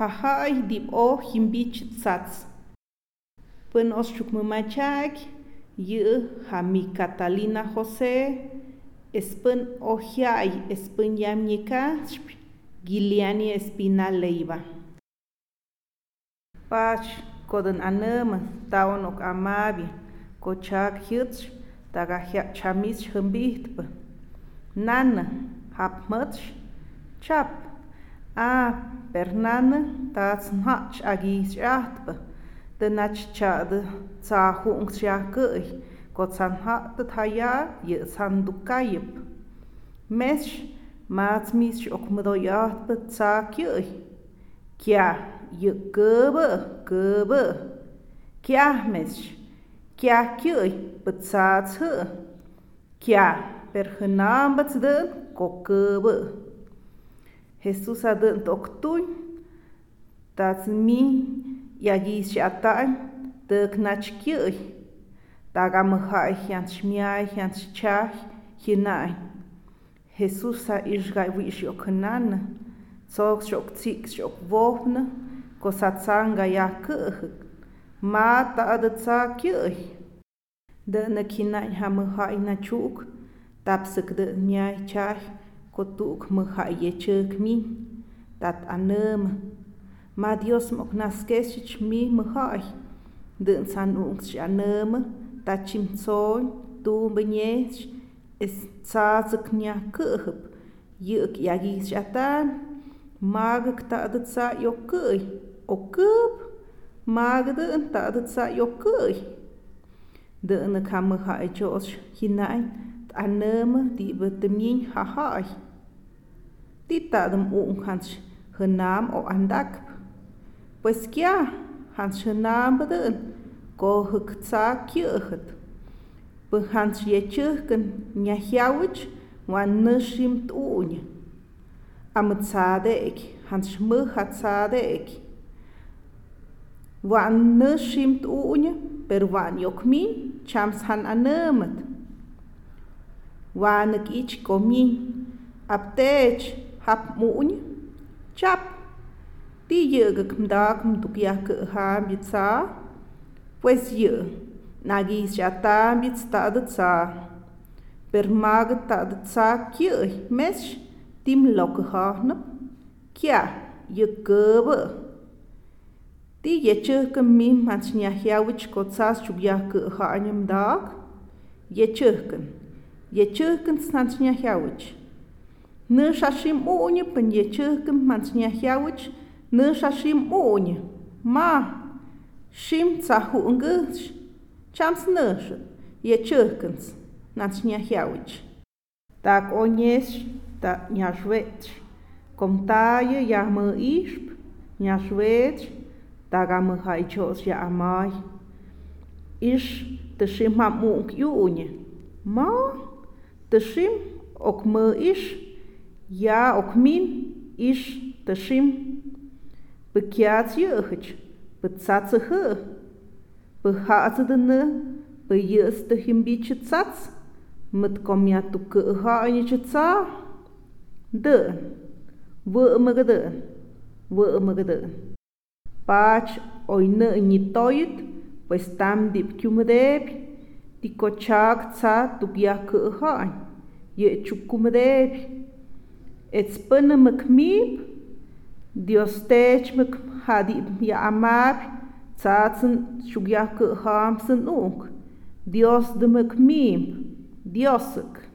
jaja'y dib'ooj yinpich tzatz. Pän'os chukmäma tyaak yä' jami catalina josé espän ojya'y espän yamyäkaxp guiliani espina leiva. Pach ko'dänanämä taon ok amapya kotzya'k jyätzx takajya' tzyamisx jämpijtpä nana japmätzx tzyap Ah, Bernana tat's nthax aguii xa'ajtpa tinach cha'dä tsaa ju'unk xyajkä'y kotsan thaya jaya' san tukayäp mesh matz mich ok modoy'ajtpa tsaa kyä'y kia' yäʼ käbä' käbä' kiaj metx kiaj kyä'y pätsatzjä' kia' per jänämpätzdä'n kokäbä' Jesus adant octui, das mi e agi shatan de knachkioi, daga mhai hans shmiai hans chach hinai. Jesus sa isgai wish yoknana, zog shok zik shok wohne, kosatsanga yakh, mata adatsa kioi. De na kinai hamhai na chuk, tapsik de nyai chach, kotuk mëja'yëchëk min tat anem ma dios mo'ok naske'sych mi mäja'ay ntän san u'nhkch anämä tatzyäm tso'on tu ñech es tzatzäk nyaj kä'jäp yä'k yagi shatan ma'käk nta'tä tza' yokä'y o käp ma'kätä'än nta'tä tza' yokä'y ntä'nä ka Hinai tyo'sy jina'ay anämä ti'pä hai Tita dam ung hans hynam o andak. Pues kya hans hynam bedun go hykca kyuchat. Py hans yechukkan nya hiawich wan nushim tuunya. Am tsadek hans muha tsadek. Wan nushim tuunya per wan yokmin chams han anamat. Wanak ich komin. Hap mu'ny chap. Ti yëgëk mdak mtukyak hambitsa pues yë nagis chatambits ta'dëtsa per mag ta'dëtsa kyëy mesh tim lokëjajnëp kya yë këbë ti yechëjkën mim mans nyajyawich kotsas chubyajkë'ja'ñë mdak yechëjkën yechëjkën snants nyajyawich në shashim unë pëndje qëhkëm man të një hjawëq ma shim ca hu ngësh qams je qëhkëns në të një hjawëq tak o njesh ta një ja më ishp një shveç ta ja amaj. Ish të shim ma munk ma të ok më ish min ix tëxim pë kyats yëjëch pë tsatsë jë pë ja'tsë dënë pë yë's të jimbichë tsats mët komyatukë'ja'ñëchë tsa dë'n wë'mëgë dë'n wë'mëgë dë'n pach oynë ñitoyët pues tam dip kyumëdepy tikochak tsa tukyajkë'ja'ñ yë chukumëdepy et's Etzpana mkmib, diostech mkhadi ya amab, tsatzen shugyah ke hamsen uk. Dios de mkmib, diosek.